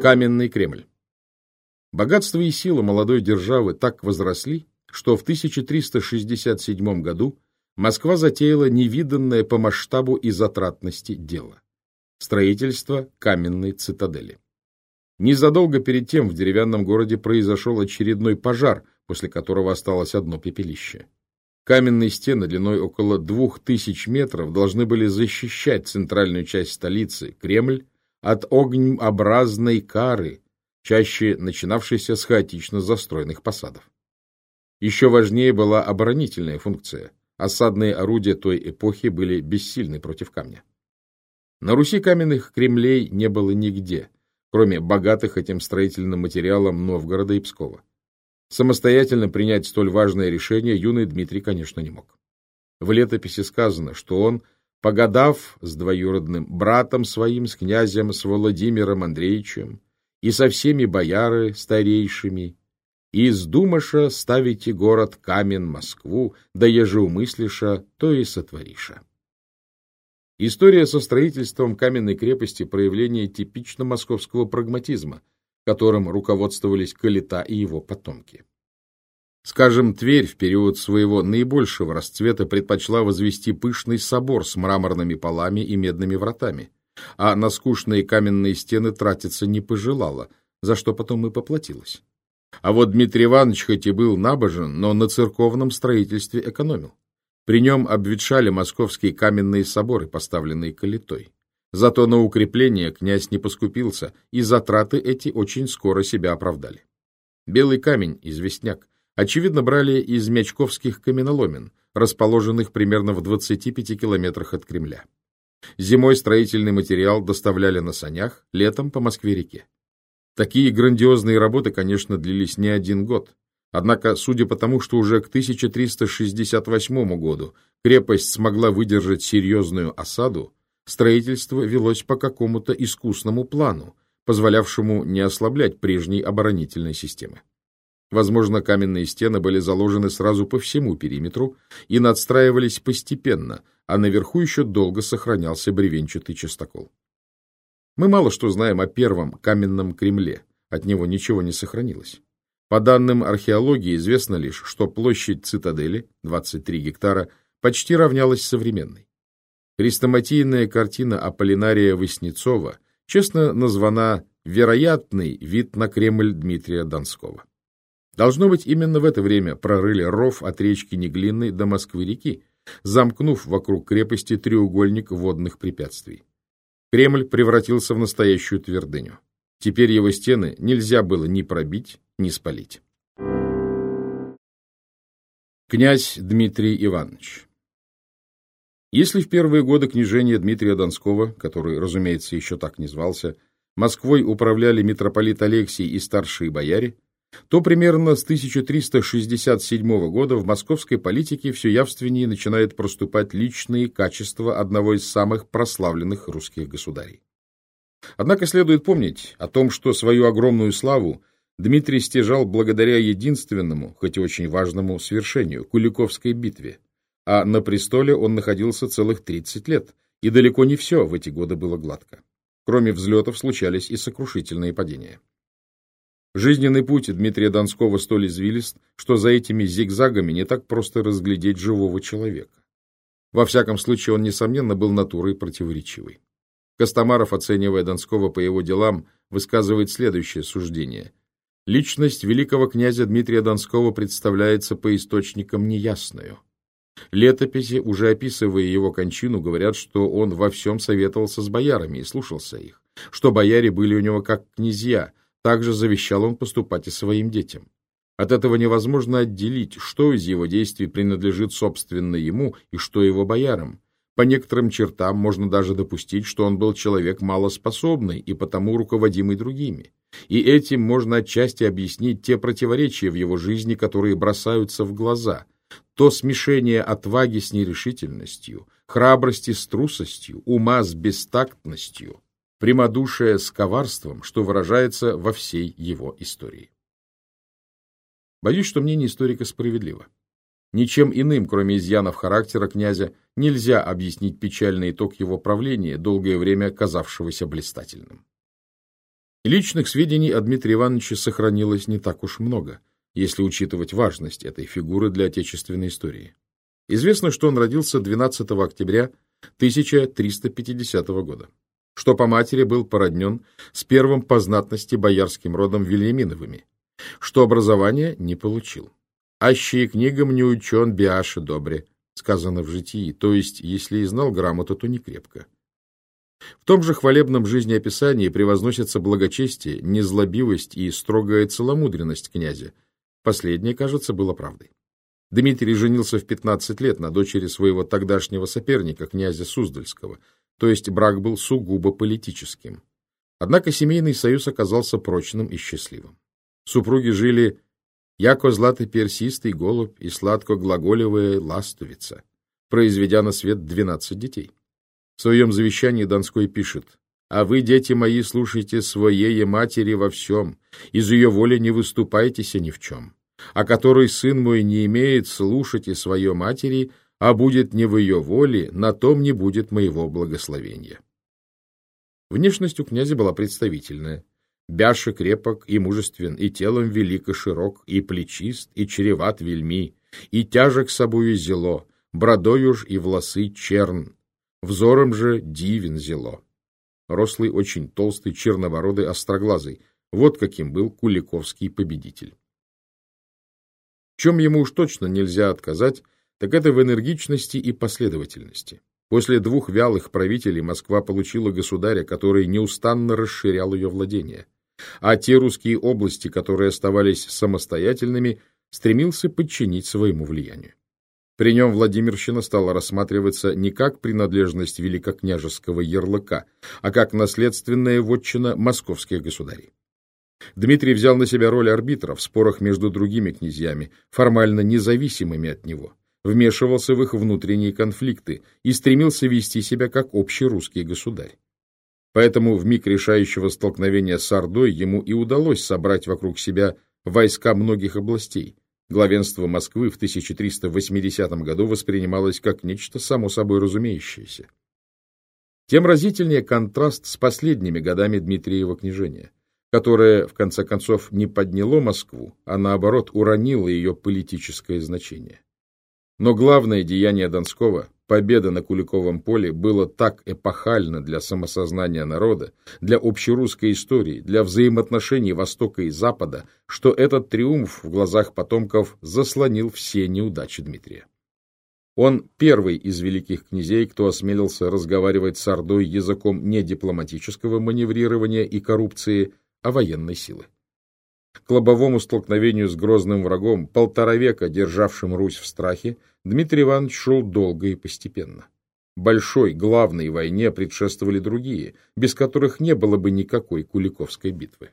Каменный Кремль. Богатство и сила молодой державы так возросли, что в 1367 году Москва затеяла невиданное по масштабу и затратности дело – строительство каменной цитадели. Незадолго перед тем в деревянном городе произошел очередной пожар, после которого осталось одно пепелище. Каменные стены длиной около двух тысяч метров должны были защищать центральную часть столицы, Кремль, от огнеобразной кары, чаще начинавшейся с хаотично застроенных посадов. Еще важнее была оборонительная функция. Осадные орудия той эпохи были бессильны против камня. На Руси каменных кремлей не было нигде, кроме богатых этим строительным материалом Новгорода и Пскова. Самостоятельно принять столь важное решение юный Дмитрий, конечно, не мог. В летописи сказано, что он – погадав с двоюродным братом своим, с князем, с Владимиром Андреевичем и со всеми бояры старейшими, и из думаша ставите город камен Москву, да еже умыслиша, то и сотвориша. История со строительством каменной крепости – проявление типично московского прагматизма, которым руководствовались Калита и его потомки. Скажем, Тверь в период своего наибольшего расцвета предпочла возвести пышный собор с мраморными полами и медными вратами, а на скучные каменные стены тратиться не пожелала, за что потом и поплатилась. А вот Дмитрий Иванович хоть и был набожен, но на церковном строительстве экономил. При нем обветшали московские каменные соборы, поставленные калитой. Зато на укрепление князь не поскупился, и затраты эти очень скоро себя оправдали. Белый камень, известняк, очевидно, брали из мячковских каменоломен, расположенных примерно в 25 километрах от Кремля. Зимой строительный материал доставляли на санях, летом по Москве-реке. Такие грандиозные работы, конечно, длились не один год. Однако, судя по тому, что уже к 1368 году крепость смогла выдержать серьезную осаду, строительство велось по какому-то искусному плану, позволявшему не ослаблять прежней оборонительной системы. Возможно, каменные стены были заложены сразу по всему периметру и надстраивались постепенно, а наверху еще долго сохранялся бревенчатый частокол. Мы мало что знаем о первом каменном Кремле, от него ничего не сохранилось. По данным археологии известно лишь, что площадь цитадели, 23 гектара, почти равнялась современной. Хрестоматийная картина Аполлинария Васнецова честно названа «Вероятный вид на Кремль Дмитрия Донского». Должно быть, именно в это время прорыли ров от речки Неглинной до Москвы-реки, замкнув вокруг крепости треугольник водных препятствий. Кремль превратился в настоящую твердыню. Теперь его стены нельзя было ни пробить, ни спалить. Князь Дмитрий Иванович Если в первые годы княжения Дмитрия Донского, который, разумеется, еще так не звался, Москвой управляли митрополит Алексий и старшие бояре, то примерно с 1367 года в московской политике все явственнее начинают проступать личные качества одного из самых прославленных русских государей. Однако следует помнить о том, что свою огромную славу Дмитрий стяжал благодаря единственному, хоть и очень важному, свершению – Куликовской битве, а на престоле он находился целых 30 лет, и далеко не все в эти годы было гладко. Кроме взлетов случались и сокрушительные падения. Жизненный путь Дмитрия Донского столь извилист, что за этими зигзагами не так просто разглядеть живого человека. Во всяком случае, он, несомненно, был натурой противоречивой. Костомаров, оценивая Донского по его делам, высказывает следующее суждение. Личность великого князя Дмитрия Донского представляется по источникам неясную. Летописи, уже описывая его кончину, говорят, что он во всем советовался с боярами и слушался их, что бояре были у него как князья – также завещал он поступать и своим детям. От этого невозможно отделить, что из его действий принадлежит собственно ему и что его боярам. По некоторым чертам можно даже допустить, что он был человек малоспособный и потому руководимый другими. И этим можно отчасти объяснить те противоречия в его жизни, которые бросаются в глаза. То смешение отваги с нерешительностью, храбрости с трусостью, ума с бестактностью, прямодушие с коварством, что выражается во всей его истории. Боюсь, что мнение историка справедливо. Ничем иным, кроме изъянов характера князя, нельзя объяснить печальный итог его правления, долгое время казавшегося блистательным. Личных сведений о Дмитрии Ивановиче сохранилось не так уж много, если учитывать важность этой фигуры для отечественной истории. Известно, что он родился 12 октября 1350 года, что по матери был породнен с первым по знатности боярским родом Вильяминовыми, что образование не получил. «Аще книгам не учен, биаши добре», сказано в житии, то есть, если и знал грамоту, то не крепко. В том же хвалебном жизнеописании превозносятся благочестие, незлобивость и строгая целомудренность князя. Последнее, кажется, было правдой. Дмитрий женился в 15 лет на дочери своего тогдашнего соперника, князя Суздальского, то есть брак был сугубо политическим. Однако семейный союз оказался прочным и счастливым. Супруги жили яко златый персистый голубь и сладко глаголевая ластовица, произведя на свет 12 детей. В своем завещании Донской пишет «А вы, дети мои, слушайте своей матери во всем, из ее воли не выступайтесь ни в чем. А который сын мой не имеет, слушайте свое матери, а будет не в ее воле, на том не будет моего благословения». Внешность у князя была представительная. Бяша крепок и мужествен, и телом велик и широк, и плечист, и чреват вельми, и тяжек собою зело, бродою ж и волосы черн, Взором же дивен зело. Рослый, очень толстый, чернобородый, остроглазый. Вот каким был Куликовский победитель. Чем ему уж точно нельзя отказать, так это в энергичности и последовательности. После двух вялых правителей Москва получила государя, который неустанно расширял ее владения, а те русские области, которые оставались самостоятельными, стремился подчинить своему влиянию. При нем Владимирщина стала рассматриваться не как принадлежность великокняжеского ярлыка, а как наследственная вотчина московских государей. Дмитрий взял на себя роль арбитра в спорах между другими князьями, формально независимыми от него, вмешивался в их внутренние конфликты и стремился вести себя как общий русский государь. Поэтому в миг решающего столкновения с Ордой ему и удалось собрать вокруг себя войска многих областей, Главенство Москвы в 1380 году воспринималось как нечто само собой разумеющееся. Тем разительнее контраст с последними годами Дмитриева княжения, которое, в конце концов, не подняло Москву, а наоборот уронило ее политическое значение. Но главное деяние Донского Победа на Куликовом поле было так эпохально для самосознания народа, для общерусской истории, для взаимоотношений Востока и Запада, что этот триумф в глазах потомков заслонил все неудачи Дмитрия. Он первый из великих князей, кто осмелился разговаривать с Ордой языком не дипломатического маневрирования и коррупции, а военной силы. К лобовому столкновению с грозным врагом, полтора века державшим Русь в страхе, Дмитрий Иванович шел долго и постепенно. Большой, главной войне предшествовали другие, без которых не было бы никакой Куликовской битвы.